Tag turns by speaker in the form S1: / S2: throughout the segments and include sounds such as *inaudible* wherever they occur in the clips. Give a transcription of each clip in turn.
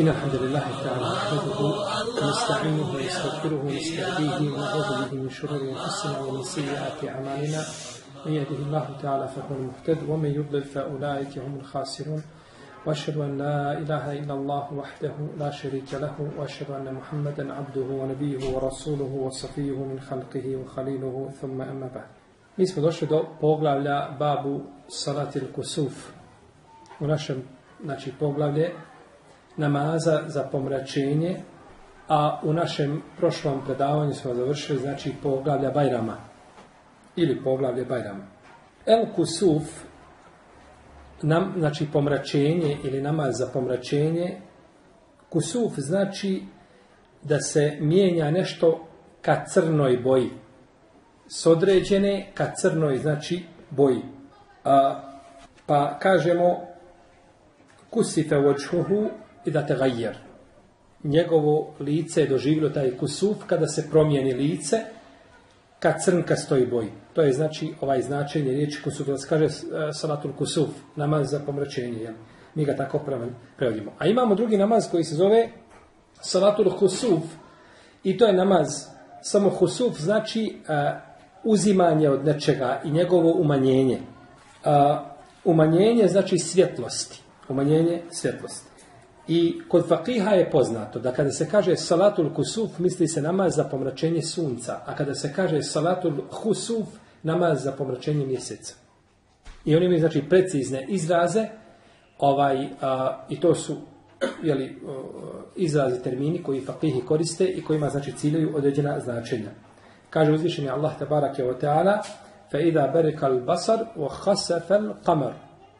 S1: إن الحمد لله تعالى نحمده ونستعينه ونستغفره ونستهديه ونعوذ به من شرور أنفسنا ومن سيئات أعمالنا. من يهده الله تعالى فهو المهتد ومن يضلل فأولئك هم الخاسرون. وأشهد أن لا إله إلا الله وحده لا شريك له وأشهد أن محمدا عبده ونبيه ورسوله وصفيه من خلقه وخليله. ثم أما بعد. Mi smo došli do poglavlja Babu Salatil Kusuf. U našem znači, poglavlje namaza za pomračenje, a u našem prošlom predavanju smo završili znači poglavlja Bajrama ili poglavlje Bajrama. El Kusuf, nam, znači pomračenje ili namaz za pomračenje, Kusuf znači da se mijenja nešto ka crnoj boji. S određene ka crnoj, znači, boji. A, pa kažemo kusife vočhuhu i da te. Njegovo lice je doživjelo taj kusuf kada se promijeni lice ka crnka stoji boji. To je znači ovaj značenje riječi kusuf. Da se kaže salatul kusuf, namaz za pomračenje. Jel? Mi ga tako prevodimo. A imamo drugi namaz koji se zove salatul kusuf i to je namaz samo husuf znači a, uzimanje od nečega i njegovo umanjenje. A, umanjenje znači svjetlosti. Umanjenje svjetlosti. I kod fakiha je poznato da kada se kaže salatul kusuf, misli se namaz za pomračenje sunca, a kada se kaže salatul husuf, namaz za pomračenje mjeseca. I oni imaju znači precizne izraze, ovaj, a, i to su jeli, izrazi termini koji fakihi koriste i kojima znači ciljaju određena značenja. Kaže uzvišeni Allah tabarake wa ta'ala فَإِذَا بَرِكَ الْبَصَرُ وَخَسَفَ الْقَمَرُ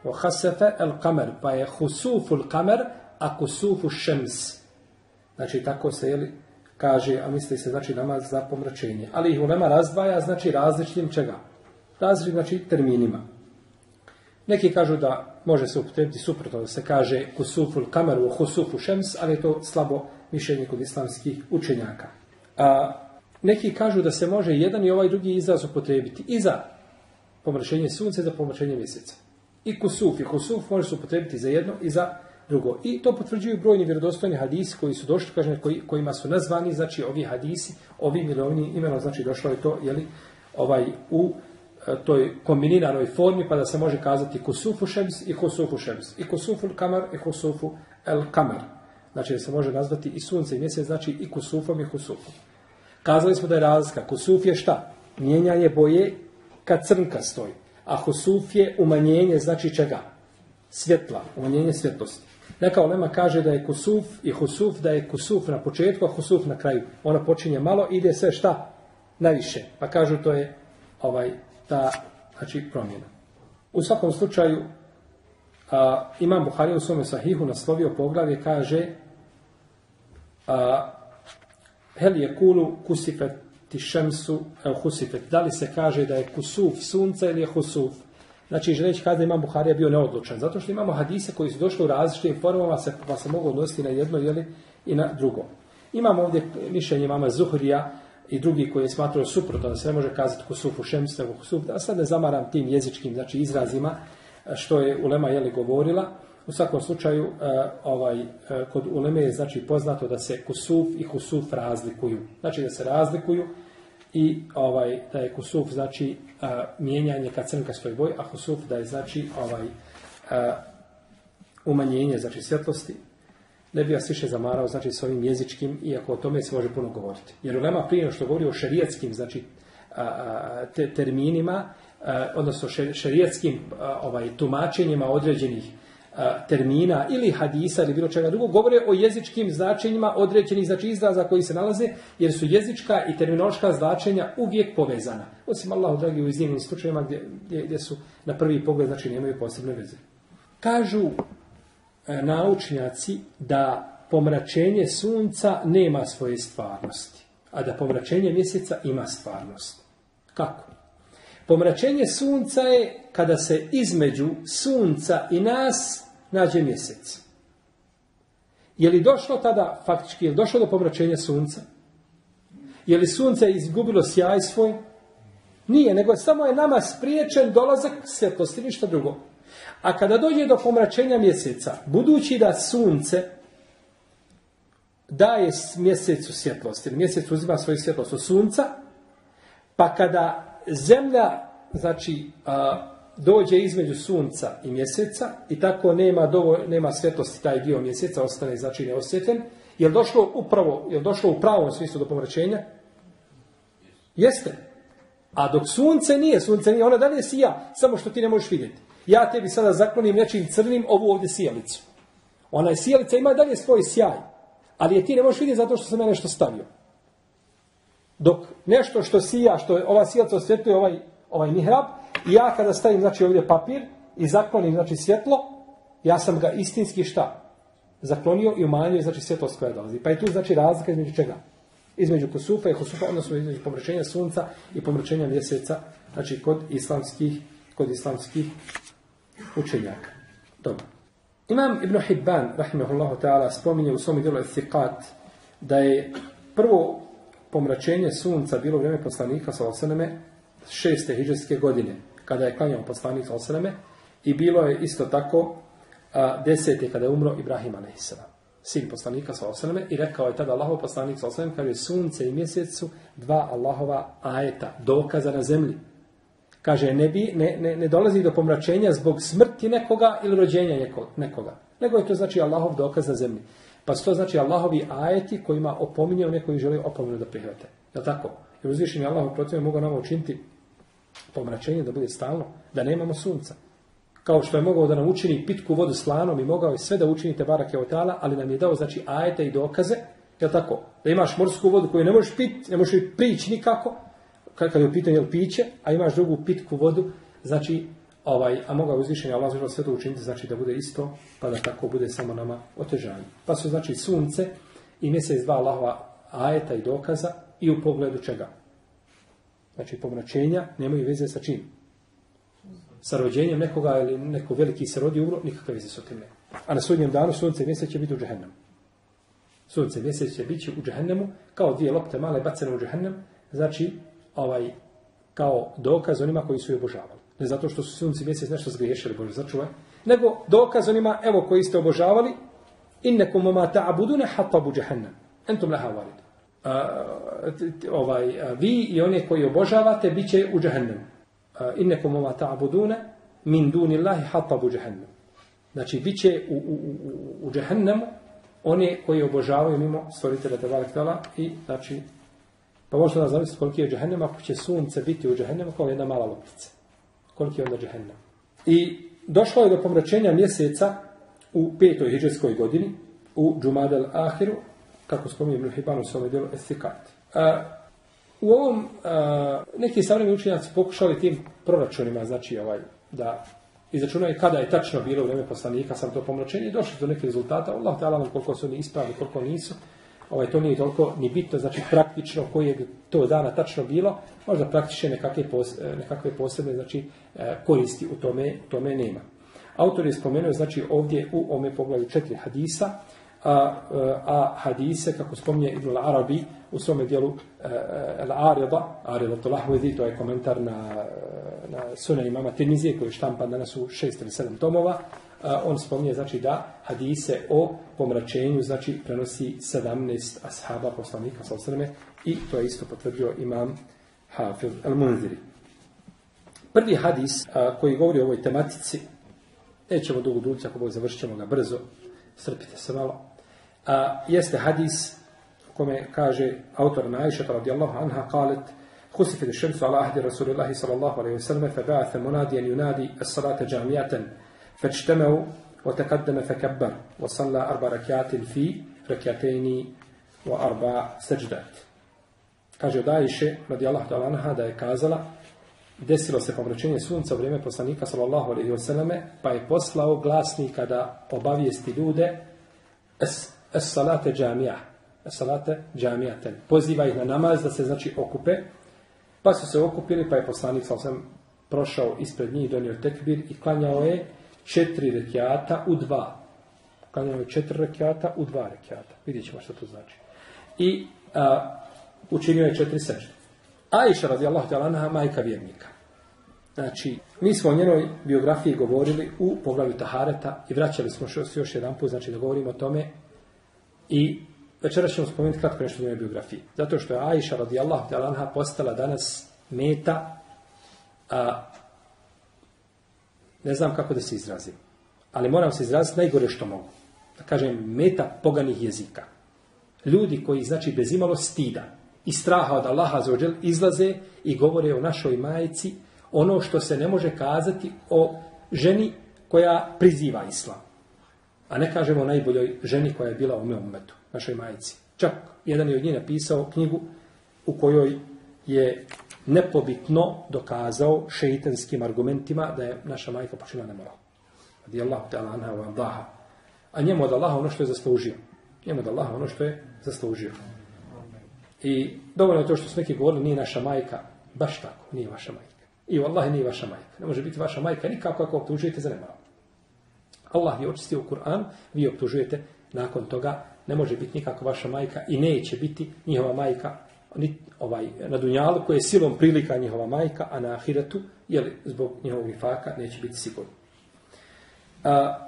S1: وَخَسَفَ الْقَمَرُ pa je husufu الْقَمَرُ a kusufu šems. Znači, tako se, jeli, kaže, a misli se, znači, namaz za pomračenje. Ali ih ulema razdvaja, znači, različitim čega? Različitim, znači, terminima. Neki kažu da može se upotrebiti suprotno, da se kaže kusufu kameru, husufu šems, ali je to slabo mišljenje kod islamskih učenjaka. A, neki kažu da se može jedan i ovaj drugi izraz upotrebiti i za pomračenje sunca i za pomračenje mjeseca. I kusuf i husuf može se upotrebiti za jedno i za drugo. I to potvrđuju brojni vjerodostojni hadisi koji su došli, kažem, koji, kojima su nazvani, znači ovi hadisi, ovi mirovni imenom, znači došlo je to, jeli, ovaj, u e, toj kombiniranoj formi, pa da se može kazati kusufu šems i kusufu šems. I kusufu kamar i kusufu el kamar. Znači da se može nazvati i sunce i mjesec, znači i kusufom i kusufom. Kazali smo da je razlika. Kusuf je šta? Mijenjanje boje kad crnka stoji. A husuf je umanjenje, znači čega? Svjetla, umanjenje svjetlosti. Neka olema kaže da je kusuf i husuf, da je kusuf na početku, a husuf na kraju. Ona počinje malo, ide sve šta? Najviše. Pa kažu to je ovaj ta znači, promjena. U svakom slučaju, a, Imam Buhari u svome sahihu naslovio poglavlje, kaže a, hel je kulu kusifet ti šemsu el husifet. Da li se kaže da je kusuf sunca ili je husuf? Znači, želeći kada imam Buharija bio neodlučan. Zato što imamo hadise koji su došli u različitim formama, se, pa se mogu odnositi na jedno jeli, i na drugo. Imamo ovdje mišljenje mama Zuhrija i drugi koji je smatrao suprotno, da se ne može kazati kusufu šems, nego kusuf. Da sad ne zamaram tim jezičkim znači, izrazima što je Ulema jeli, govorila. U svakom slučaju, ovaj, kod Uleme je znači, poznato da se kusuf i husuf razlikuju. Znači da se razlikuju i ovaj da je kusuf znači a, mijenjanje ka crnkastoj boji, a husuf da je znači ovaj a, umanjenje znači svjetlosti. Ne bi vas više zamarao znači s ovim jezičkim, iako o tome se može puno govoriti. Jer ulema prije što govori o šerijatskim znači a, te, terminima, a, odnosno šerijatskim ovaj tumačenjima određenih termina ili hadisa ili bilo čega drugog, govore o jezičkim značenjima određenih znači izraza koji se nalaze, jer su jezička i terminološka značenja uvijek povezana. Osim Allah, dragi, u iznimnim slučajima gdje, gdje, gdje su na prvi pogled, znači nemaju posebne veze. Kažu e, naučnjaci da pomračenje sunca nema svoje stvarnosti, a da pomračenje mjeseca ima stvarnost. Kako? Pomračenje sunca je kada se između sunca i nas nađe mjesec. Je li došlo tada, faktički, je došlo do pomračenja sunca? Je li sunce izgubilo sjaj svoj? Nije, nego samo je nama spriječen dolazak svjetlosti, ništa drugo. A kada dođe do pomračenja mjeseca, budući da sunce daje mjesecu svjetlost, ili mjesec uzima svoju svjetlost od sunca, pa kada zemlja, znači, dođe između sunca i mjeseca i tako nema, dovolj, nema svjetlosti taj dio mjeseca, ostane znači neosjetljen, je došlo upravo, je došlo u pravom smislu do pomračenja? Jeste. A dok sunce nije, sunce nije, ona dalje sija, samo što ti ne možeš vidjeti. Ja tebi sada zaklonim nečim crnim ovu ovdje sijalicu. Ona je sijalica, ima dalje svoj sjaj. Ali je ti ne možeš vidjeti zato što sam ja nešto stavio. Dok nešto što sija, što ova sijalica osvjetljuje ovaj, ovaj mihrab, i ja kada stavim znači ovdje papir i zaklonim znači svjetlo, ja sam ga istinski šta? Zaklonio i umanjio znači svjetlost koja dolazi. Pa je tu znači razlika između čega? Između kusufa i kusufa, odnosno između pomračenja sunca i pomračenja mjeseca, znači kod islamskih, kod islamskih učenjaka. Dobro. Imam Ibn Hibban, rahimahullahu ta'ala, spominje u svom dijelu Ethiqat, da je prvo pomračenje sunca bilo u vrijeme poslanika sa osaname šeste hiđarske godine, kada je klanjao poslanik sa i bilo je isto tako a, desete kada je umro Ibrahim a.s. sin poslanika sa osaname i rekao je tada Allahov poslanik sa osaname kaže sunce i mjesecu dva Allahova ajeta, dokaza na zemlji. Kaže, ne, bi, ne, ne, ne dolazi do pomračenja zbog smrti nekoga ili rođenja nekoga. Nego je to znači Allahov dokaz na zemlji. Pa su to znači Allahovi ajeti kojima opominje one koji žele opomenu da prihvate. Je tako? Jer uzvišenje Allah protiv mogu nama učiniti pomračenje da bude stalno, da nemamo sunca. Kao što je mogao da nam učini pitku vodu slanom i mogao je sve da učinite barake otala, ali nam je dao znači ajete i dokaze, je tako? Da imaš morsku vodu koju ne možeš piti, ne možeš prići nikako, kad je u pitanju jel piće, a imaš drugu pitku vodu, znači ovaj, a mogao uzvišenje Allah zašto sve to učiniti, znači da bude isto, pa da tako bude samo nama otežanje. Pa su znači sunce i mjesec dva Allahova ajeta i dokaza i u pogledu čega? Znači pomračenja nemaju veze sa čim? Sa rođenjem nekoga ili neko veliki se rodi umro, nikakve veze sa tim A na sudnjem danu sunce i mjesec će biti u džehennemu. Sunce i mjesec će biti u džehennemu, kao dvije lopte male bacene u džehennem, znači ovaj, kao dokaz onima koji su je obožavali. Ne zato što su sunce i mjesec nešto zgriješili, Bože začuvaj, nego dokaz onima, evo koji ste obožavali, innekum ma ta'budune hatabu džehennem. Entum leha valid. Ovaj, vi i one koji obožavate bit će u džehennemu. Innekum ma ta'budune min dunillahi hatabu džehennem. Znači, bit će u, u, u, u džehennemu one koji obožavaju mimo stvoritelja Tebalek Tala i znači pa možete da zamisliti koliki je džehennem ako će sunce biti u džehennemu kao jedna mala loptica. Koliki je onda džehennem. I došlo je do pomračenja mjeseca u petoj hijđarskoj godini u Džumadel Ahiru, kako spominje Ibn Hibban u svome djelu Estikat. u ovom a, neki savremeni učenjaci pokušali tim proračunima, znači ovaj, da izračunaju kada je tačno bilo u poslanika sam to pomračenje došli do nekih rezultata. Allah te nam koliko su oni ispravni, koliko nisu. Ovaj, to nije toliko ni bitno, znači praktično koji je to dana tačno bilo, možda praktične nekakve, nekakve posebne znači, e, koristi u tome, tome nema. Autor je spomenuo znači ovdje u ome poglavlju četiri hadisa, a, a hadise, kako spominje Ibn Arabi u svome dijelu e, e, Al-Arida, Arida to je komentar na, na sunan imama Tirmizije koji je štampan danas u šest ili sedam tomova, on spominje znači da hadise o pomračenju znači prenosi 17 ashaba poslanika sa i to je isto potvrdio imam Hafiz al-Munziri. Prvi hadis koji govori o ovoj tematici, nećemo dugo dući, ako Bog završit ćemo ga brzo, strpite se malo, a, jeste hadis kome kaže autor Najša radijallahu anha kalet خسفت الشمس على عهد رسول الله صلى الله عليه وسلم فبعث مناديا ينادي الصلاة جامعة فاجتمعوا وتقدم فكبر وصلى أربع ركعات في ركعتين وأربع سجدات Kaže od Ajše, radijallahu ta'ala anha, da je kazala, desilo se pomračenje sunca u vrijeme poslanika, sallallahu alaihi wasallame, pa je poslao glasnika da obavijesti ljude, es salate džamija, es salate džamijaten. Poziva ih na namaz da se, znači, okupe, pa su se okupili, pa je poslanik, sallallahu prošao ispred njih, donio tekbir i klanjao je četiri rekiata u dva. Klanjao je četiri rekiata u dva rekiata. Vidjet ćemo što to znači. I a, učinio je četiri sežde. Aisha radijallahu ta'ala majka vjernika. Znači, mi smo o njenoj biografiji govorili u poglavlju Tahareta i vraćali smo još, još jedan put, znači da govorimo o tome. I večeras ćemo spomenuti kratko nešto o biografiji. Zato što je Aisha radijallahu ta'ala anha postala danas meta, a, ne znam kako da se izrazim, ali moram se izraziti najgore što mogu. Da kažem, meta poganih jezika. Ljudi koji, znači, bez imalo stida i straha od Allaha za izlaze i govore o našoj majici ono što se ne može kazati o ženi koja priziva islam. A ne kažemo najboljoj ženi koja je bila u umetu, našoj majici. Čak jedan je od njih napisao knjigu u kojoj je nepobitno dokazao šeitanskim argumentima da je naša majka počinila nemoral. Radi Allahu ta'ala anha wa Allaha. A njemu od Allaha ono što je zaslužio. Njemu od Allaha ono što je zaslužio. I dovoljno je to što su neki govorili, nije naša majka, baš tako, nije vaša majka. I Allahi nije vaša majka. Ne može biti vaša majka nikako ako optužujete za nemoral. Allah je očistio Kur'an, vi optužujete nakon toga, ne može biti nikako vaša majka i neće biti njihova majka ni, ovaj, na Dunjalu koje je silom prilika njihova majka, a na Ahiretu, jer zbog njihovog ifaka neće biti sigurno. A,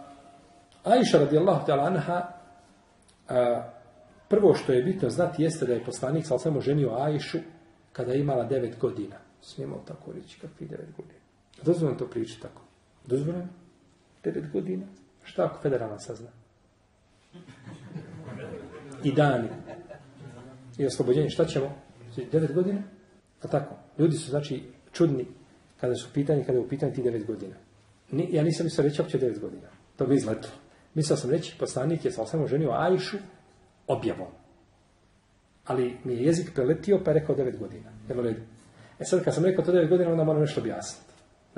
S1: Aisha radijallahu ta'ala anha, a, prvo što je bitno znati jeste da je poslanik sal samo ženio Aishu kada je imala devet godina. Smijemo tako reći kakvi devet godina. Dozvoljeno to pričati tako. Dozvoljeno? Devet godina. Šta ako federalna sazna? I dani. I oslobođenje. Šta ćemo? Devet godina? A tako. Ljudi su znači čudni kada su pitanje, kada je u pitanju ti devet godina. Ni, ja nisam mislio reći opće devet godina. To bi izletilo. Mislio sam reći, poslanik je samo ženio Ajšu objavom. Ali mi je jezik preletio pa je rekao devet godina. E sad kad sam rekao to devet godina, onda moram nešto objasniti.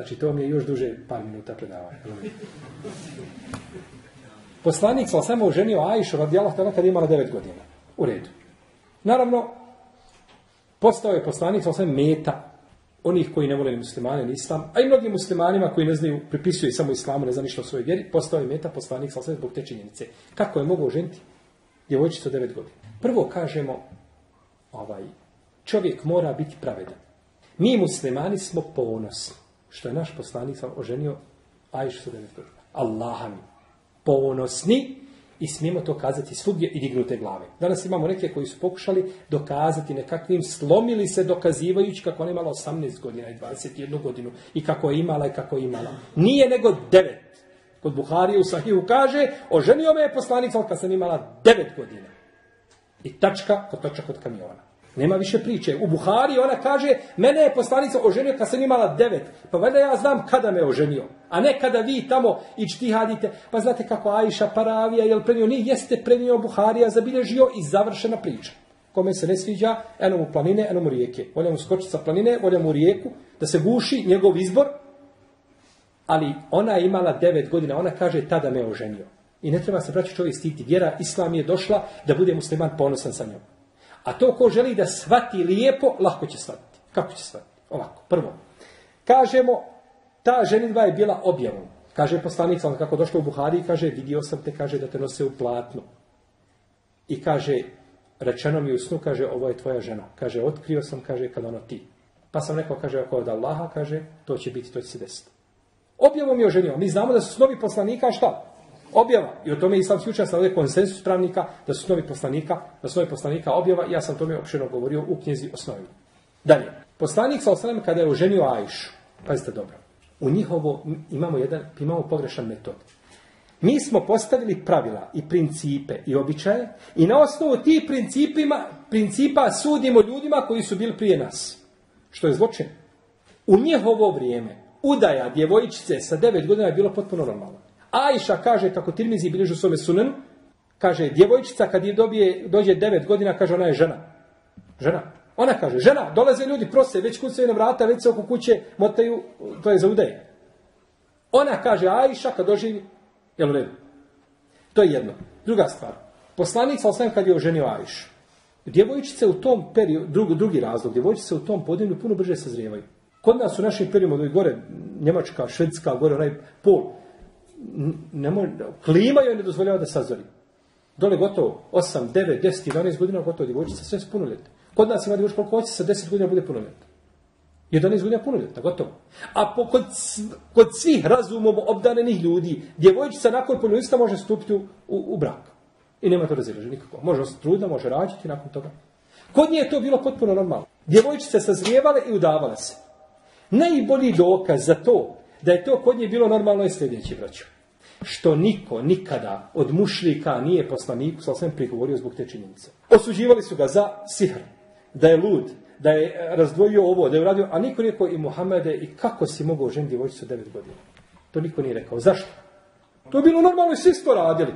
S1: Znači to mi je još duže par minuta predavanja. Poslanik sam samo oženio Ajšu radijalahu tada kad je imala devet godina. U redu. Naravno, postao je poslanik sam meta onih koji ne vole muslimane ni islam, a i mnogim muslimanima koji ne znaju, pripisuju samo islamu, ne zna ništa o svojoj vjeri, postao je meta poslanik sam zbog te činjenice. Kako je mogao ženiti djevojčicu od devet godina? Prvo kažemo, ovaj, čovjek mora biti pravedan. Mi muslimani smo ponosni što je naš poslanik sam oženio Ajšu sa devet godina. Allaha mi. Ponosni i smijemo to kazati svugdje i dignute glave. Danas imamo neke koji su pokušali dokazati nekakvim, slomili se dokazivajući kako ona imala 18 godina i 21 godinu i kako je imala i kako je imala. Nije nego devet. Kod Buharije u Sahihu kaže, oženio me je poslanik, kad sam imala devet godina. I tačka kod točka kod kamiona. Nema više priče. U Buhari ona kaže, mene je poslanica oženio kad sam imala devet. Pa valjda ja znam kada me oženio. A ne kada vi tamo hadite. Pa znate kako Ajša Paravija, jel prenio? Nije, jeste prenio Buharija, zabilježio i završena priča. Kome se ne sviđa, eno mu planine, eno mu rijeke. Volja mu skočiti sa planine, volja mu rijeku, da se guši njegov izbor. Ali ona je imala devet godina, ona kaže, tada me oženio. I ne treba se braći čovjek stiti. Vjera Islam je došla da bude musliman ponosan sa njom. A to ko želi da shvati lijepo, lako će shvatiti. Kako će shvatiti? Ovako, prvo. Kažemo, ta ženitba je bila objavom. Kaže poslanica, on kako došlo u Buhari, kaže, vidio sam te, kaže, da te nose u platnu. I kaže, rečeno mi u snu, kaže, ovo je tvoja žena. Kaže, otkrio sam, kaže, kada ono ti. Pa sam rekao, kaže, ako od Allaha, kaže, to će biti, to će se desiti. Objavom je oženio. Mi znamo da su snovi poslanika šta? Objava. I o tome islamski učenjaci ovdje konsensus pravnika da su snovi poslanika, da su snovi poslanika objava. Ja sam tome opširno govorio u knjizi osnovi. Dalje. Poslanik sa osanem kada je oženio Ajšu, pazite dobro, u njihovo imamo jedan, imamo pogrešan metod. Mi smo postavili pravila i principe i običaje i na osnovu tih principima, principa sudimo ljudima koji su bili prije nas. Što je zločin. U njihovo vrijeme udaja djevojčice sa devet godina je bilo potpuno normalno. Ajša kaže, kako Tirmizi bilježu svome sunen, kaže, djevojčica kad je dobije, dođe devet godina, kaže, ona je žena. Žena. Ona kaže, žena, dolaze ljudi, prose, već kucaju na vrata, već se oko kuće motaju, to je za udaje. Ona kaže, Ajša kad doživi, jel u redu? To je jedno. Druga stvar. Poslanik sa kad je oženio Ajšu. Djevojčice u tom periodu, drugi razlog, djevojčice u tom podinu puno brže sazrijevaju. Kod nas u našim periodima, gore, Njemačka, Švedska, gore onaj pol, ne može, klima joj ne dozvoljava da sazori. Dole gotovo 8, 9, 10, 11 godina gotovo djevojčica, sve su. Kod nas ima djevojčica koliko hoće sa 10 godina bude punoljetna. 11 godina punoljetna, gotovo. A po, kod, kod svih razumom obdanenih ljudi, djevojčica nakon punoljetstva može stupiti u, u, brak. I nema to razilaženja nikako. Može trudna, može rađati nakon toga. Kod nje je to bilo potpuno normalno. Djevojčice sazrijevale i udavale se. Najbolji dokaz za to da je to kod nje bilo normalno je sljedeći braćo. Što niko nikada od mušlika nije poslaniku sa svem prigovorio zbog te činjenice. Osuđivali su ga za sihr, da je lud, da je razdvojio ovo, da je uradio, a niko rekao i Muhammede i kako si mogao ženiti djevojčicu devet godina. To niko nije rekao. Zašto? To je bilo normalno i svi to radili.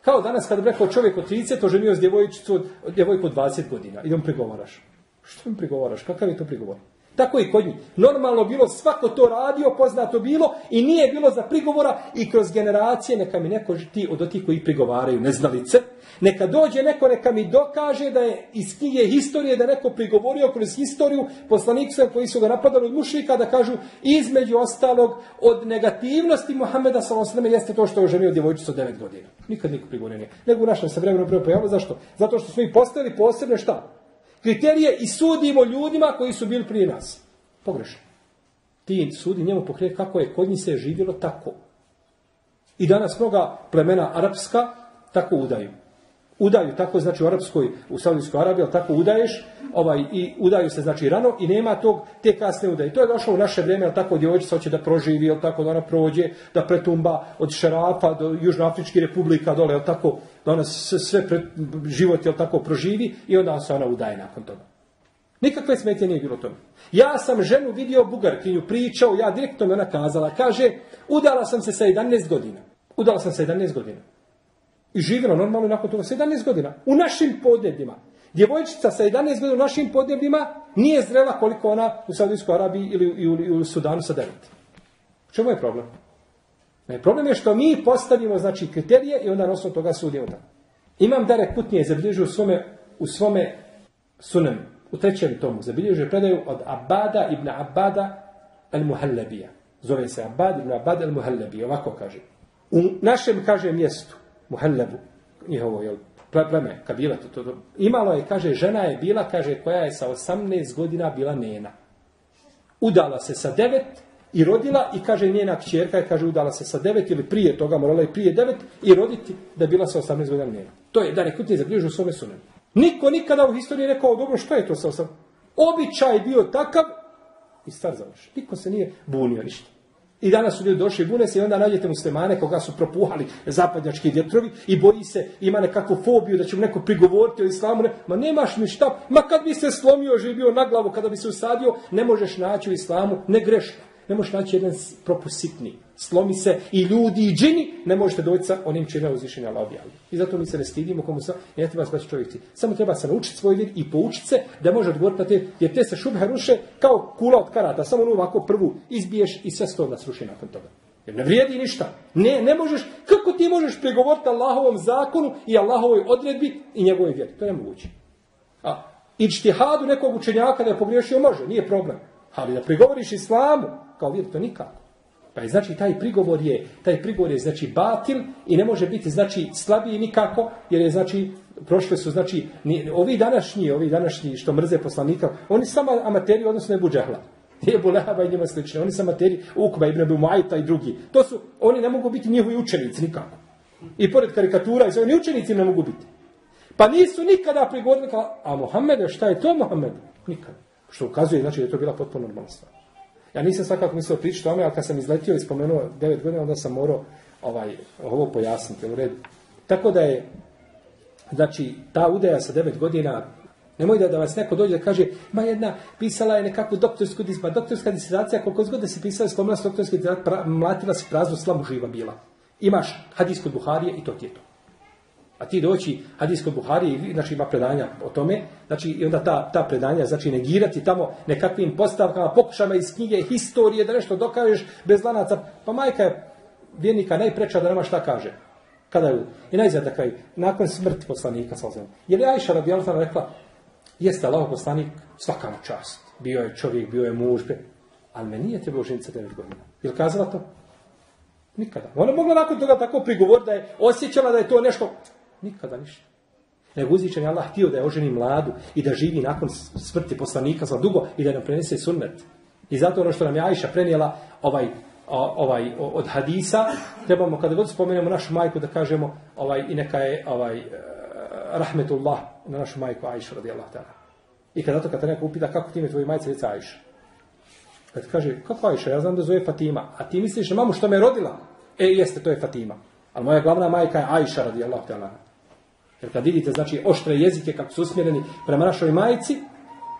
S1: Kao danas kada bi rekao čovjek od 30, to ženio s djevojčicu, djevojku od 20 godina. I on prigovaraš. Što im prigovaraš? Kakav je to prigovor? Tako i kod njih. Normalno bilo, svako to radio, poznato bilo i nije bilo za prigovora i kroz generacije, neka mi neko ti od tih koji prigovaraju neznalice, neka dođe neko, neka mi dokaže da je iz knjige historije da neko prigovorio kroz historiju poslanika koji su ga napadali od mušika da kažu između ostalog od negativnosti Muhameda s.a.v. jeste to što je oženio djevojčicu od 9 godina. Nikad niko prigovorio nije. Nego u našem se vremenu prvo pojavilo. Zašto? Zato što smo ih postavili posebne šta? Kriterije i sudimo ljudima koji su bili prije nas. Pogrešno. Ti sudi njemu pokrije kako je kod njih se živjelo tako. I danas mnoga plemena arapska tako udaju. Udaju tako, znači u arapskoj, u Saudijskoj Arabiji, ali tako udaješ, ovaj, i udaju se znači rano i nema tog, te kasne udaje. To je došlo u naše vrijeme, ali tako djevojčica hoće da proživi, jel tako da ona prođe, da pretumba od Šerafa do Južnoafričkih republika dole, jel tako, da ona sve, život, jel tako, proživi i onda se ona udaje nakon toga. Nikakve smetje nije bilo tome. Ja sam ženu vidio Bugarkinju, pričao, ja direktno me ona kazala, kaže, udala sam se sa 11 godina. Udala sam se 11 godina. I živjela normalno nakon toga 17 godina. U našim podnebljima. Djevojčica sa 11 godina u našim podnebljima nije zrela koliko ona u Saudijskoj Arabiji ili, u Sudanu sa 9. U čemu je problem? Ne, problem je što mi postavimo znači, kriterije i onda nosno toga sudimo. Imam Dare Kutnije zabilježio u svome, u svome sunenu, u trećem tomu, zabilježio predaju od Abada ibn Abada al-Muhallabija. Zove se Abad ibn Abad al-Muhallabija, ovako kaže. U našem, kaže, mjestu, Muhellebu, njihovo je pleme, kabila, to, to, imalo je, kaže, žena je bila, kaže, koja je sa 18 godina bila nena. Udala se sa devet i rodila i kaže njena kćerka je kaže udala se sa devet ili prije toga morala je prije devet i roditi da je bila sa 18 godina nena. To je da nekut je zabilježio u svome sunenu. Niko nikada u historiji rekao dobro što je to sa 18. Običaj bio takav i star završi. Niko se nije bunio ništa. I danas su ljudi došli bune se i onda nađete muslimane koga su propuhali zapadnjački vjetrovi i boji se, ima nekakvu fobiju da će mu neko prigovoriti o islamu. Ne, ma nemaš mi šta, ma kad bi se slomio, živio na glavu, kada bi se usadio, ne možeš naći u islamu, ne grešno. Ne možeš naći jedan propust slomi se i ljudi i džini, ne možete doći sa onim čime uzvišenja Allah objavlja. I zato mi se ne stidimo komu sa, ne treba se čovjeci. Samo treba se naučiti svoj vid i poučiti se da može odgovoriti na te, jer te se šubhe ruše kao kula od karata, samo ono ovako prvu izbiješ i sve sto da sruši nakon toga. Jer ne vrijedi ništa. Ne, ne možeš, kako ti možeš pregovoriti Allahovom zakonu i Allahovoj odredbi i njegovoj vjeri? To je nemoguće. A ičtihadu nekog učenjaka da je pogriješio može, nije problem. Ali da prigovoriš islamu kao vjer, to nikako. Pa je znači taj prigovor je, taj prigovor je znači batil i ne može biti znači slabiji nikako, jer je znači prošle su znači ovi današnji, ovi današnji što mrze poslanika, oni samo amateri odnosno Ebu Džehla. *laughs* Lehaba i njima slični, oni su amateri Ukba, Ibn Abu Majta i drugi. To su, oni ne mogu biti njihovi učenici nikako. I pored karikatura, i oni učenici ne mogu biti. Pa nisu nikada prigovorili a Mohamede, šta je to Mohamed? Nikada. Što ukazuje, znači, da je to bila potpuno normalna stvar. Ja nisam svakako mislio pričati o tome, ali kad sam izletio i spomenuo devet godina, onda sam morao ovaj, ovo pojasniti u redu. Tako da je, znači, ta udaja sa devet godina, nemoj da, da vas neko dođe da kaže, ma jedna pisala je nekakvu doktorsku disma, doktorska disertacija, koliko god da si pisala, slomila se doktorska mlatila se praznu slamu živa bila. Imaš hadis kod Buharije i to ti je to. A ti doći hadis kod Buhari, znači ima predanja o tome, znači i onda ta, ta predanja, znači negirati tamo nekakvim postavkama, pokušama iz knjige, historije, da nešto dokažeš bez lanaca. Pa majka je vjernika najpreča da nema šta kaže. Kada je, i najzad kraju, nakon smrti poslanika, je li Ajša radijalna rekla, jeste Allah poslanik, svaka mu čast. Bio je čovjek, bio je muž, ali me nije trebao ženiti sa devet godina. Je li kazala to? Nikada. Ona mogla nakon toga tako prigovoriti da je osjećala da je to nešto, Nikada ništa. Nego uzvičan je Allah htio da je oženi mladu i da živi nakon smrti poslanika za dugo i da nam prenese sunnet. I zato ono što nam je Ajša prenijela, ovaj, ovaj, od hadisa, trebamo kada god spomenemo našu majku da kažemo ovaj, i neka je ovaj, e, rahmetullah na našu majku Aisha radijallahu ta'ala. I kada to kad te neko upita kako ti ime tvoje majce, Aisha. Kad kaže, kako Aisha, ja znam da zove Fatima, a ti misliš na mamu što me rodila? E, jeste, to je Fatima. Ali moja glavna majka je Aisha radijallahu ta'ala. Jer kad vidite, znači, oštre jezike kako su usmjereni prema našoj majci,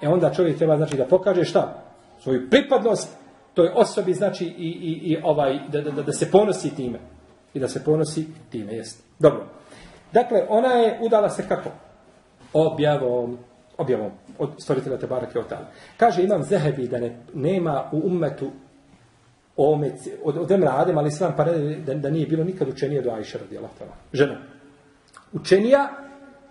S1: e onda čovjek treba, znači, da pokaže šta? Svoju pripadnost toj osobi, znači, i, i, i ovaj, da, da, da se ponosi time. I da se ponosi time, jest. Dobro. Dakle, ona je udala se kako? Objavom. Objavom od stvoritelja Tebara Keotala. Kaže, imam zehebi da ne, nema u ummetu omec, od, od Emra Adem, ali sam pa da, da nije bilo nikad učenije do Ajša radijallahu ta'ala. Žena. Učenija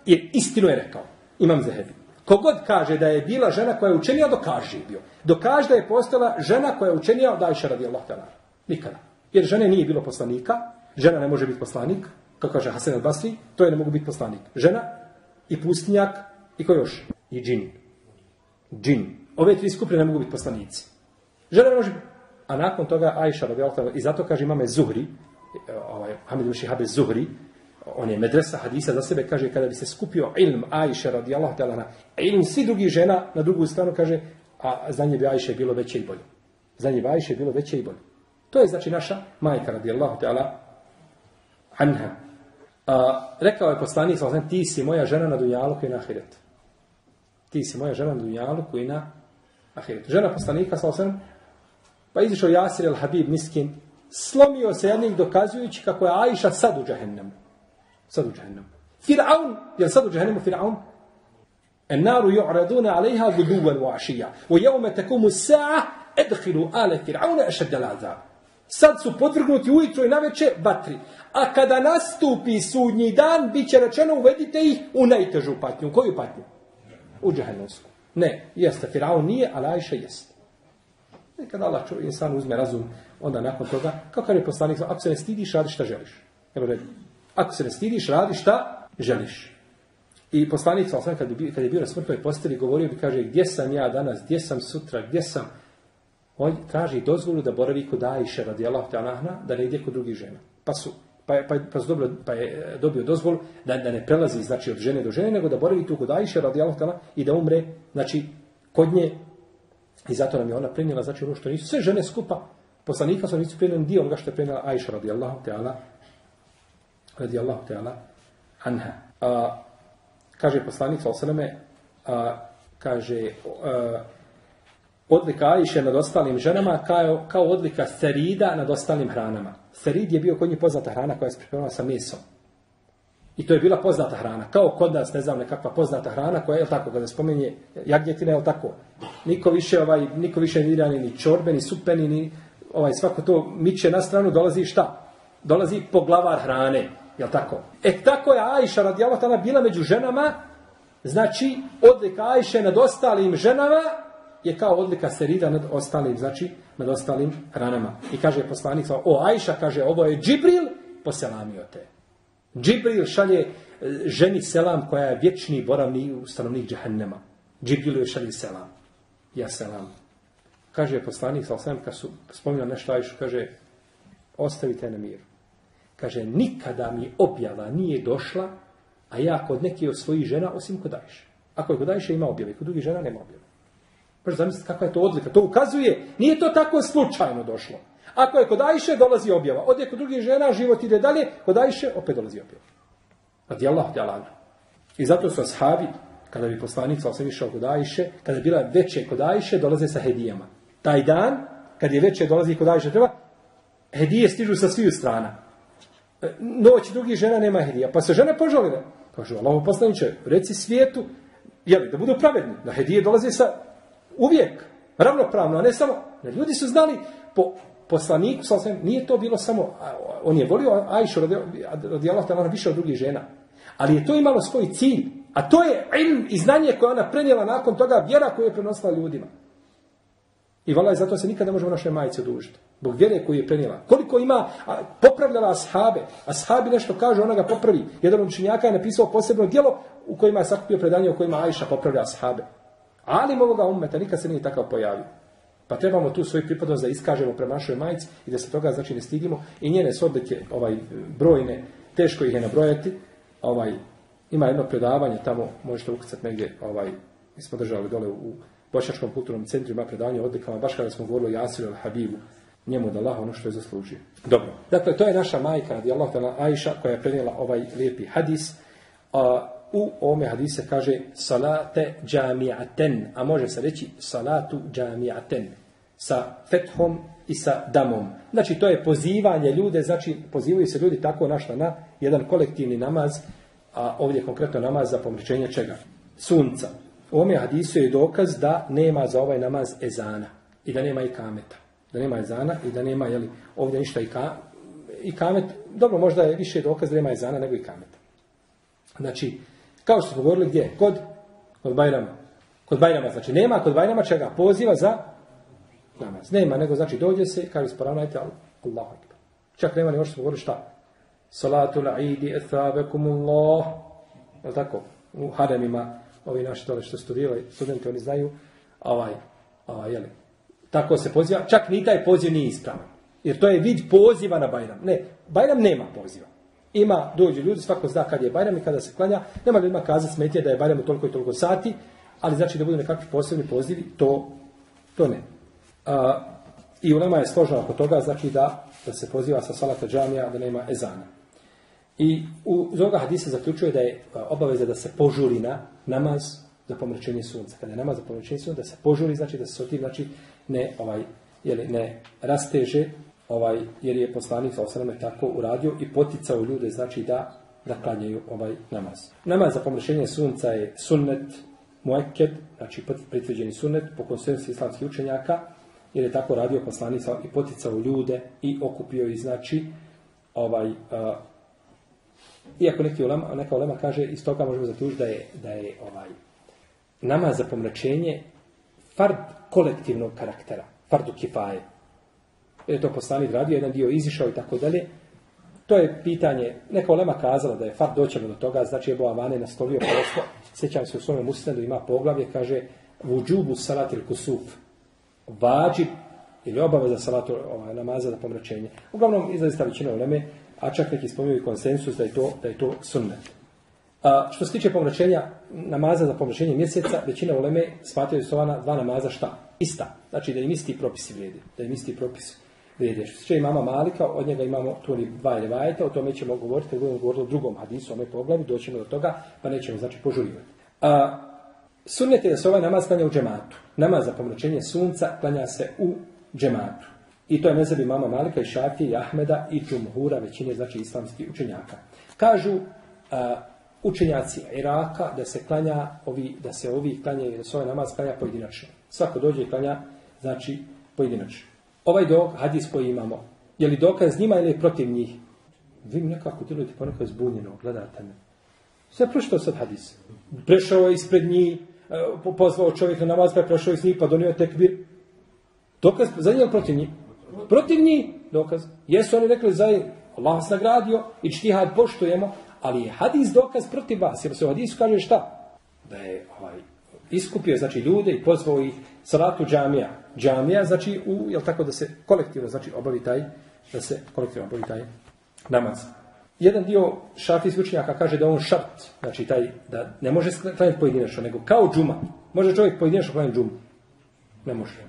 S1: je istinu je rekao. Imam zehebi. Kogod kaže da je bila žena koja je učenija, dokaže bio. Dokaže da je postala žena koja je učenija od Ajša radijallahu ta'ala. Nikada. Jer žene nije bilo poslanika, žena ne može biti poslanik, kako kaže Hasan al-Basri, to je ne mogu biti poslanik. Žena i pustinjak i ko još? I džin. Džin. Ove tri skupine ne mogu biti poslanici. Žena ne može biti. A nakon toga Ajša radijallahu ta'ala, i zato kaže imame Zuhri, ovaj, Hamid Habe Zuhri, on je medresa hadisa za sebe, kaže, kada bi se skupio ilm Ajše radijallahu ta'ala ilm svi drugi žena, na drugu stranu kaže, a znanje bi Ajše bilo veće i bolje. Znanje bi Ajše bilo veće i bolje. To je znači naša majka radijallahu ta'ala anha. A, rekao je poslanik, ti si moja žena na dunjaluku i na. Ti si moja žena na dunjaluku i na ahiretu. Žena poslanika, sallam, pa izišao Jasir el Habib Miskin, slomio se jednih dokazujući kako je Ajša sad u džahennemu. Fir'aun, je sad u džahennemu Fir'aun? النار يعرضون عليها غدوا وعشيا ويوم تقوم الساعة ادخلوا آل فرعون أشد العذاب Sad su podvrgnuti ujutro i naveče vatri. A kada nastupi sudnji dan, bit će rečeno uvedite ih u najtežu patnju. U koju patnju? U džahennovsku. Ne, jeste, Firaun nije, ali Ajša jeste. I kada Allah čovjek, insan uzme razum, onda nakon toga, kao kaže poslanik, ako se ne stidiš, radi šta želiš. Evo red. Ako se ne stidiš, radi šta želiš. I poslanik, sam kad, bi, kad je bio na smrtnoj posteli, govorio bi, kaže, gdje sam ja danas, gdje sam sutra, gdje sam... On traži dozvolu da boravi kod Ajše radijallahu ta'ala da ne ide kod drugih žena. Pa su pa je, pa, pa, pa je dobio dozvol da, da ne prelazi znači od žene do žene, nego da boravi tu kod Ajše radijallahu ta'ala i da umre znači kod nje. I zato nam je ona prenijela znači ono što nisu sve žene skupa. Poslanika su nisu prenijeli dio onoga što je prenijela Ajša radijallahu ta'ala radijallahu ta'ala anha. A, kaže poslanik sa osaname, a, kaže a, odlika Ajše nad ostalim ženama kao, kao odlika serida nad ostalim hranama. Serid je bio kod njih poznata hrana koja se pripremala sa mesom. I to je bila poznata hrana. Kao kod nas, ne znam, nekakva poznata hrana koja je, tako, kada spomenje jagnjetina, je tako. Niko više, ovaj, niko više ni ni čorbe, ni supeni, ni ovaj, svako to miče na stranu, dolazi šta? Dolazi poglavar hrane. Jel tako? E tako je Ajša radijallahu bila među ženama, znači odlika Ajše nad ostalim ženama je kao odlika serida nad ostalim, znači nad ostalim hranama. I kaže poslanik, o Ajša, kaže, ovo je Džibril, poselamio te. Džibril šalje e, ženi selam koja je vječni boravni stanovnik džahennema. Džibril je šalje selam. Ja selam. Kaže poslanik, sa osam, kad su spominjao nešto Ajšu, kaže, ostavite na miru. Kaže, nikada mi objava nije došla, a ja kod neke od svojih žena, osim kod Ajše. Ako je kod Ajše ima objave, kod drugih žena nema objave. Možeš zamisliti kakva je to odlika. To ukazuje, nije to tako slučajno došlo. Ako je kod Ajše, dolazi objava. Ode kod drugih žena, život ide dalje, kod Ajše, opet dolazi objava. Radi Allah, djalana. I zato su ashabi, kada bi poslanik sa išao kod Ajše, kada je bila veće kod Ajše, dolaze sa hedijama. Taj dan, kad je veće dolazi kod Ajše, treba, hedije stižu sa sviju strana. Noć drugih žena nema hedija. Pa se žene požalile. Kažu, Allah poslaniče, reci svijetu, jeli, da budu pravedni. Da hedije dolaze sa uvijek, ravnopravno, a ne samo, ljudi su znali po poslaniku, sam, nije to bilo samo, on je volio Ajšu radijallahu ta'ala više od drugih žena, ali je to imalo svoj cilj, a to je ilm i znanje koje ona prenijela nakon toga, vjera koju je prenosila ljudima. I vala zato se nikada ne može u našoj majici odužiti. Bog vjere koju je prenijela. Koliko ima, a, popravljala ashabe. Ashabi nešto kaže, ona ga popravi. Jedan od učenjaka je napisao posebno djelo u kojima je sakupio predanje u kojima Ajša popravlja ashabe. Alim ovoga ummeta nikad se nije takav pojavio.
S2: Pa trebamo tu svoju pripadnost da iskažemo prema našoj majici i da se toga znači ne stidimo. I njene su odlike ovaj, brojne, teško ih je nabrojati. Ovaj, ima jedno predavanje tamo, možete ukucati negdje, ovaj, mi smo držali dole u Bošnjačkom kulturnom centru, ima predavanje o odlikama, baš kada smo govorili o Jasiru Habibu, njemu da Allah ono što je zaslužio. Dobro. Dakle, to je naša majka, radi Allah, Aisha, koja je prenijela ovaj lijepi hadis. A, u ovome hadise kaže salate džamijaten, a može se reći salatu džamijaten, sa fethom i sa damom. Znači, to je pozivanje ljude, znači, pozivaju se ljudi tako našla na jedan kolektivni namaz, a ovdje je konkretno namaz za pomričenje čega? Sunca. Ovome hadisu je dokaz da nema za ovaj namaz ezana i da nema i kameta. Da nema ezana i da nema, jeli, ovdje ništa i, ka, i kamet. Dobro, možda je više dokaz da nema ezana nego i kameta. Znači, kao što smo govorili gdje? Kod, kod Bajrama. Kod Bajrama, znači nema kod Bajrama čega? Poziva za namaz. Nema, nego znači dođe se, kaže sporavnajte Allahu Akbar. Čak nema ni što smo govorili šta? Salatu la'idi ethabekumullah. Je tako? U haremima, ovi naši tole što studirali, studenti, oni znaju, ovaj, ovaj, jeli, tako se poziva, čak ni taj poziv nije ispravan. Jer to je vid poziva na Bajram. Ne, Bajram nema poziva. Ima, dođu ljudi, svako zna kad je Bajram i kada se klanja. Nema ljudima kazati smetije da je Bajram u toliko i toliko sati, ali znači da budu nekakvi posebni pozivi, to, to ne. A, I u nama je složeno oko toga, znači da, da se poziva sa salata džamija, da nema ezana. I u ovoga hadisa zaključuje da je obaveza da se požuri na namaz za pomračenje sunca. Kada je namaz za pomračenje sunca, da se požuri, znači da se sotiv, znači ne, ovaj, jeli, ne rasteže, ovaj, jer je poslanik sa osaname tako uradio i poticao ljude, znači da da klanjaju ovaj namaz. Namaz za pomračenje sunca je sunnet mueked, znači pritvrđeni sunnet po konsensu islamskih učenjaka, jer je tako radio poslanik i poticao ljude i okupio ih, znači, ovaj, iako neki ulema, neka ulema kaže, iz toga možemo zatužiti da je, da je ovaj, namaz za pomračenje fard kolektivnog karaktera, fardu kifaje. Jer je to poslanik radio, jedan dio izišao i tako dalje. To je pitanje, neka ulema kazala da je fard doćemo do toga, znači Ebo Amane naslovio poslo, sjećam se u svome musnedu ima poglavlje, kaže vuđubu salatil kusuf, vađib ili obaveza salatu ovaj, namaza za pomračenje. Uglavnom, izrazista većina uleme, a čak neki spominju konsensus da je to, da je to sunnet. A, što se tiče pomračenja namaza za pomračenje mjeseca, većina uleme smatraju su ova dva namaza šta? Ista. Znači da im isti propisi vrijedi. Da im isti propis vrijedi. Što se tiče imama Malika, od njega imamo tu dva revajeta, o tome ćemo govoriti, kad budemo govorili o drugom hadisu, ome poglavi, doćemo do toga, pa nećemo znači požurivati. A, sunnet je da se ovaj namaz klanja u džematu. Namaz za pomračenje sunca klanja se u džematu. I to je mezebi mama Malika i Šafije i Ahmeda i Džumhura, većine znači islamskih učenjaka. Kažu a, učenjaci Iraka da se klanja ovi, da se ovi klanjaju, da se ovaj namaz klanja pojedinačno. Svako dođe i klanja, znači pojedinačno. Ovaj dok, hadis koji imamo, je li dokaz njima ili protiv njih? Vi mi nekako djelujete ponekad zbunjeno, gledate me. Sve prošlo sad hadis. Prešao je ispred njih, pozvao čovjek na namaz, pa je prošao iz njih, pa donio tekbir. Dokaz za njih protiv njih? Protiv njih dokaz. Jesu oni rekli za Allah vas nagradio i čtihad poštujemo, ali je hadis dokaz protiv vas. Jer se u hadisu kaže šta? Da je ovaj, iskupio znači ljude i pozvao ih salatu džamija. Džamija znači u, jel tako da se kolektivno znači obavi taj, da se kolektivno obavi taj namaz. Jedan dio šafijskih učenjaka kaže da on šart, znači taj, da ne može klanjati pojedinačno, nego kao džuma. Može čovjek pojedinačno klanjati džumu? Ne može.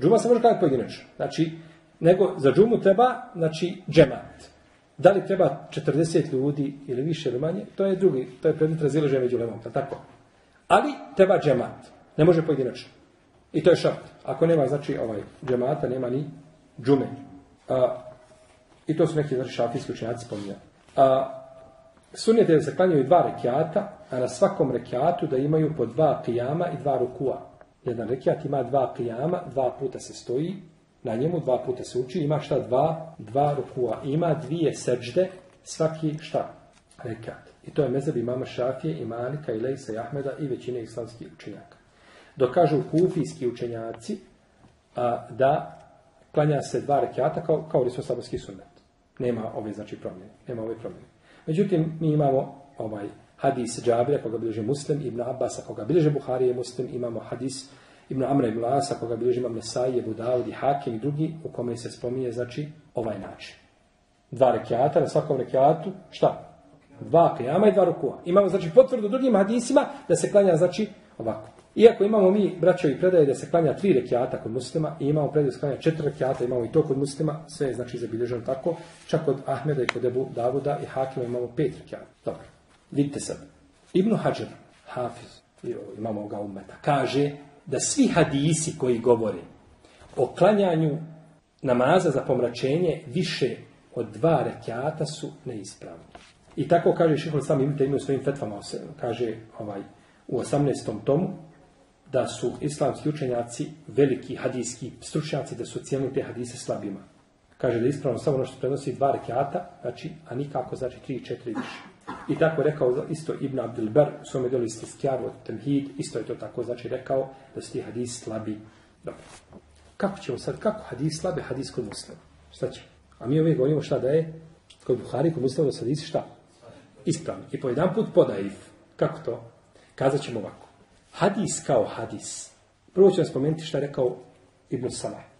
S2: Džuma se može klanjati pojedinačno. Znači, nego za džumu treba, znači, džemat. Da li treba 40 ljudi ili više ili manje, to je drugi, to je predmet razilaženja među lemom, tako. Ali treba džemat. Ne može pojedinačno. I to je šart. Ako nema, znači, ovaj džemata, nema ni džume. A, I to su neki, znači, šafijski učenjaci spominjali. A, sunnet je da se klanjaju dva rekiata, a na svakom rekiatu da imaju po dva pijama i dva rukua. Jedan rekiat ima dva pijama, dva puta se stoji, na njemu dva puta se uči, ima šta dva, dva rukua. Ima dvije seđde, svaki šta? Rekiat. I to je mezab imama Šafije, i Malika, i Lejsa, i Ahmeda i većine islamskih učenjaka. Dok kažu kufijski učenjaci a, da klanja se dva rekiata kao, kao saborski sunnet. Nema ove znači promjene. Nema ove promjene. Međutim, mi imamo ovaj hadis Džabira koga bilježe Muslim, Ibn Abbas koga bilježe Buharije Muslim, imamo hadis Ibn Amra ibn Lasa, koga bilježi imam Nesai, Ebu Dawud i Hakim i drugi, u kome se spominje, znači, ovaj način. Dva rekiata, na svakom rekiatu, šta? Dva kijama i dva rukua. Imamo, znači, potvrdu drugim hadisima da se klanja, znači, ovako. Iako imamo mi, braćovi, predaje da se klanja tri rekiata kod muslima i imamo klanja četiri rekiata, imamo i to kod muslima, sve je, znači, zabilježeno tako. Čak kod Ahmeda i kod Ebu Davuda i Hakima imamo pet rekiata. Dobro. Vidite sad. Ibn Hajar, Hafiz, imamo ga umeta, kaže da svi hadisi koji govore o klanjanju namaza za pomračenje više od dva rekiata su neispravni. I tako kaže Šihol sam imate ime u svojim fetvama, kaže ovaj, u 18. tomu, da su islamski učenjaci veliki hadijski stručnjaci, da su cijelili te hadise slabima. Kaže da je ispravno samo ono što prenosi dva rekiata, znači, a nikako znači tri i četiri više. I tako rekao isto Ibn Abdelber, u svome delu istiskjaru od Temhid, isto je to tako znači rekao da su ti hadis slabi. Dobro. Kako ćemo sad, kako hadis slabe, hadis kod muslima? Šta će? A mi uvijek govorimo šta da je kod Buhari, kod muslima da su hadisi šta? Ispravni. I po jedan put podajiv. Kako to? Kazat ćemo ovako. Hadis kao hadis. Prvo ću vam spomenuti šta je rekao Ibn Salah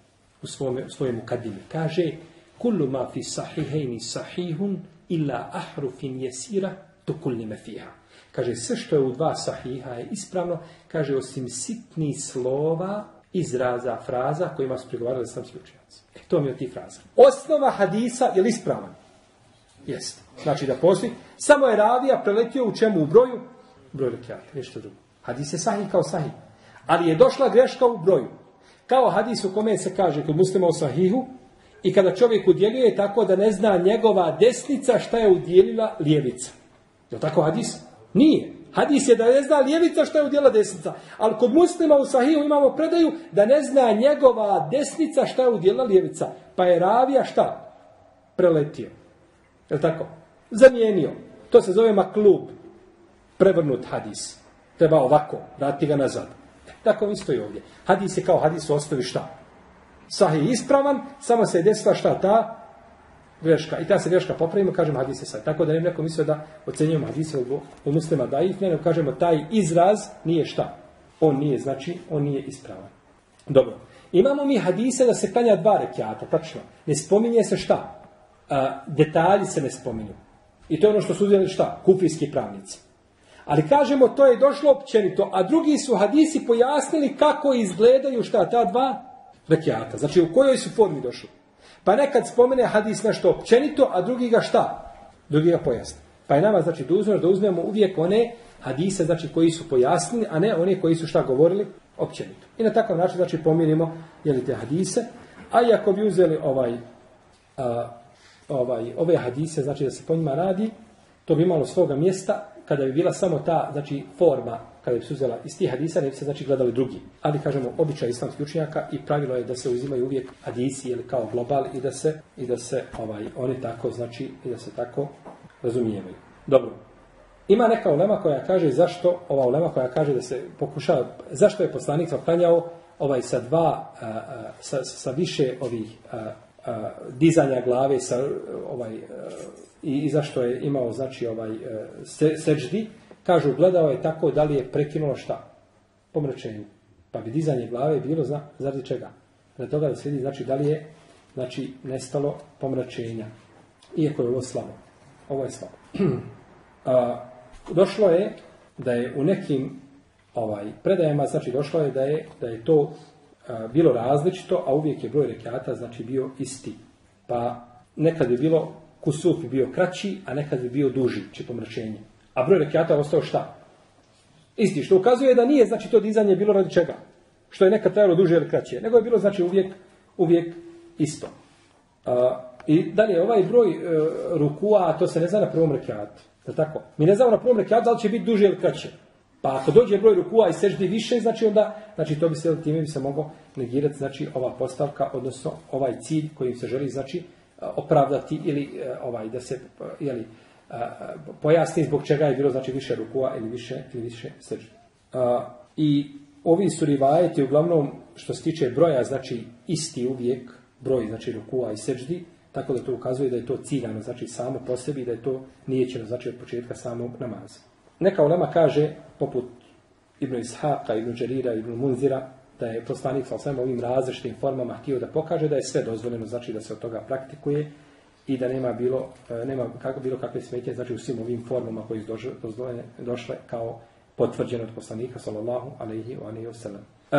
S2: u svojemu svojemu kadimi. Kaže, kullu ma fi sahihejni sahihun illa ahrufin jesira tukulnime fiha. Kaže, sve što je u dva sahiha je ispravno, kaže, osim sitnih slova, izraza, fraza kojima su pregovarali sam učenjaci. E, to mi je tih fraza. Osnova hadisa je li ispravan? Jeste. Znači da postoji. Samo je ravija preletio u čemu? U broju? Broj rekiata, nešto drugo. Hadis je sahih kao sahih. Ali je došla greška u broju. Kao hadis u kome se kaže kod muslima o sahihu, i kada čovjek udjeljuje tako da ne zna njegova desnica šta je udjelila lijevica. Je li tako hadis? Nije. Hadis je da ne zna lijevica šta je udjela desnica. Ali kod muslima u sahiju imamo predaju da ne zna njegova desnica šta je udjela lijevica. Pa je ravija šta? Preletio. Je tako? Zamijenio. To se zove maklub. Prevrnut hadis. Treba ovako. Vrati ga nazad. Tako isto i ovdje. Hadis je kao hadis u osnovi šta? Sahih ispravan, samo se je desila šta ta greška. I ta se greška popravimo, kažemo hadis je sad. Tako da ne neko mislio da ocenjujemo hadise od muslima da ih, ne, kažemo taj izraz nije šta. On nije, znači, on nije ispravan. Dobro. Imamo mi hadise da se klanja dva rekiata, tačno. Ne spominje se šta? A, detalji se ne spominju. I to je ono što su uzeli šta? Kufijski pravnici. Ali kažemo, to je došlo općenito, a drugi su hadisi pojasnili kako izgledaju šta ta dva rekiata. Znači u kojoj su formi došli. Pa nekad spomene hadis nešto općenito, a drugi ga šta? Drugi ga pojasni. Pa je nama znači dužno da uzmemo uvijek one hadise znači koji su pojasnili, a ne one koji su šta govorili općenito. I na takav način znači pomirimo jeli te hadise, a i ako bi uzeli ovaj, a, ovaj ove hadise, znači da se po njima radi, to bi imalo svoga mjesta kada bi bila samo ta znači forma kada bi se uzela iz tih hadisa, ne bi se znači gledali drugi. Ali kažemo običaj islamskih učenjaka i pravilo je da se uzimaju uvijek hadisi ili kao global i da se i da se ovaj oni tako znači i da se tako razumijevaju. Dobro. Ima neka ulema koja kaže zašto ova ulema koja kaže da se pokušava zašto je poslanik zaklanjao ovaj sa dva sa, sa više ovih dizanja glave sa ovaj i, zašto je imao znači ovaj se, seđdi Kažu, gledao je tako da li je prekinulo šta? Pomračenje. Pa bi dizanje glave bilo za, zaradi čega? Za toga da se vidi, znači, da li je znači, nestalo pomračenja. Iako je ovo slabo. Ovo je slabo. *clears throat* A, došlo je da je u nekim ovaj predajama, znači došlo je da je, da je to a, bilo različito, a uvijek je broj rekiata znači bio isti. Pa nekad bi bilo kusuf bi bio kraći, a nekad bi bio duži, či pomračenje. A broj rekiata ostao šta? Isti, što ukazuje da nije, znači to dizanje bilo radi čega? Što je nekad trajalo duže ili kraće. Nego je bilo, znači, uvijek, uvijek isto. A, I dalje, ovaj broj e, rukua, to se ne zna na prvom rekiatu. Je tako? Mi ne znamo na prvom rekiatu da li će biti duže ili kraće. Pa ako dođe broj rukua i seždi više, znači onda, znači to bi se, time bi se moglo negirati, znači ova postavka, odnosno ovaj cilj kojim se želi, znači, opravdati ili e, ovaj da se, jeli, pojasni zbog čega je bilo znači više rukua ili više ili više sežde. I ovi su rivajeti uglavnom što se tiče broja znači isti uvijek broj znači rukua i seždi, tako da to ukazuje da je to ciljano znači samo po sebi da je to nije će znači od početka samog namaza. Neka ulema kaže poput Ibn Ishaqa, Ibn Đerira, Ibn Munzira, da je poslanik sa svema ovim različitim formama htio da pokaže da je sve dozvoljeno, znači da se od toga praktikuje i da nema bilo, e, nema kako, bilo kakve smetje, znači u svim ovim formama koji su došle, kao potvrđeno od poslanika, sallallahu alaihi wa alaihi wa sallam. E,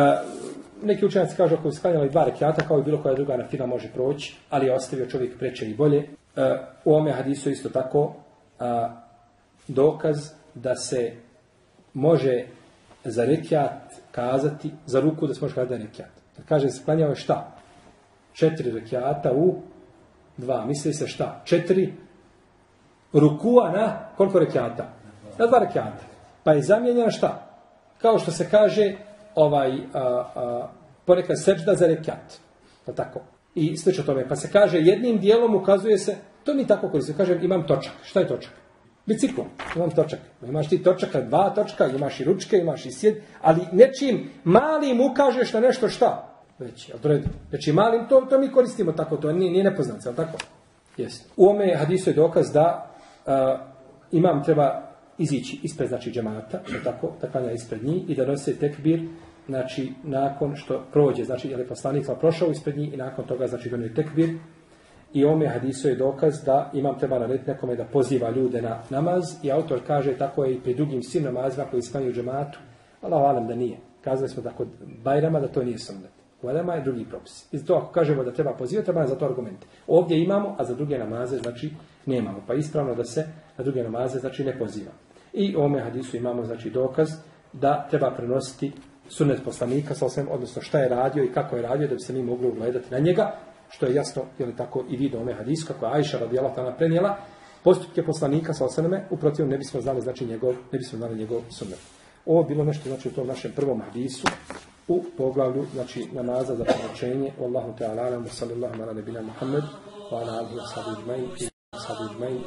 S2: neki učenjaci kažu ako je sklanjali dva rekiata, kao i bilo koja druga na fila može proći, ali je ostavio čovjek preče i bolje. E, u ome hadisu isto tako a, dokaz da se može za rekiat kazati, za ruku da se može kazati da je rekiat. Kad kaže se klanjao je šta? Četiri rekiata u dva. Misli se šta? Četiri rukua na koliko rekiata? Na dva rekiata. Pa je zamijenjena šta? Kao što se kaže ovaj a, a, ponekad sečda za rekiat. Pa tako. I slično tome. Pa se kaže jednim dijelom ukazuje se, to mi tako koji se kaže imam točak. Šta je točak? Biciklom, imam točak. Imaš ti točaka, dva točka, imaš i ručke, imaš i sjed, ali nečim malim ukažeš na nešto šta? Već, jel to redu? Znači malim, to, to mi koristimo tako, to nije, nije nepoznac, jel tako? Jeste. U ome hadisu je dokaz da imam treba izići ispred znači džemata, jel tako, da klanja ispred njih i da nose tekbir, znači nakon što prođe, znači je poslanik prošao ispred njih i nakon toga znači donio tekbir, I ome hadisu je dokaz da imam treba narediti nekome da poziva ljude na namaz i autor kaže tako je i pri drugim svim namazima koji smanju u džematu. Allah valam da nije. Kazali smo da kod Bajrama da to nije sunnet. U Adama je drugi propis. I to ako kažemo da treba pozivati, treba za to argumente. Ovdje imamo, a za druge namaze znači nemamo. Pa ispravno da se na druge namaze znači ne poziva. I ome hadisu imamo znači dokaz da treba prenositi sunnet poslanika, odnosno šta je radio i kako je radio, da bi se mi mogli ugledati na njega, što je jasno, je li tako i vidio ome hadis, kako je Ajša radijala tana prenijela, postupke poslanika sa osaname, u protivu ne bismo znali, znači, njegov, ne bismo znali njegov sunnet. Ovo bilo nešto, znači, u tom našem prvom hadisu, u poglavlju, znači, namaza za pomoćenje, Wallahu ta'ala, sallallahu ala nebina Muhammed, wa ala alihi wa